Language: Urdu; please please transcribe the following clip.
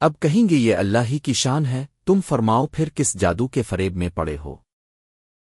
اب کہیں گے یہ اللہ ہی کی شان ہے، تم فرماؤ پھر کس جادو کے فریب میں پڑے ہو؟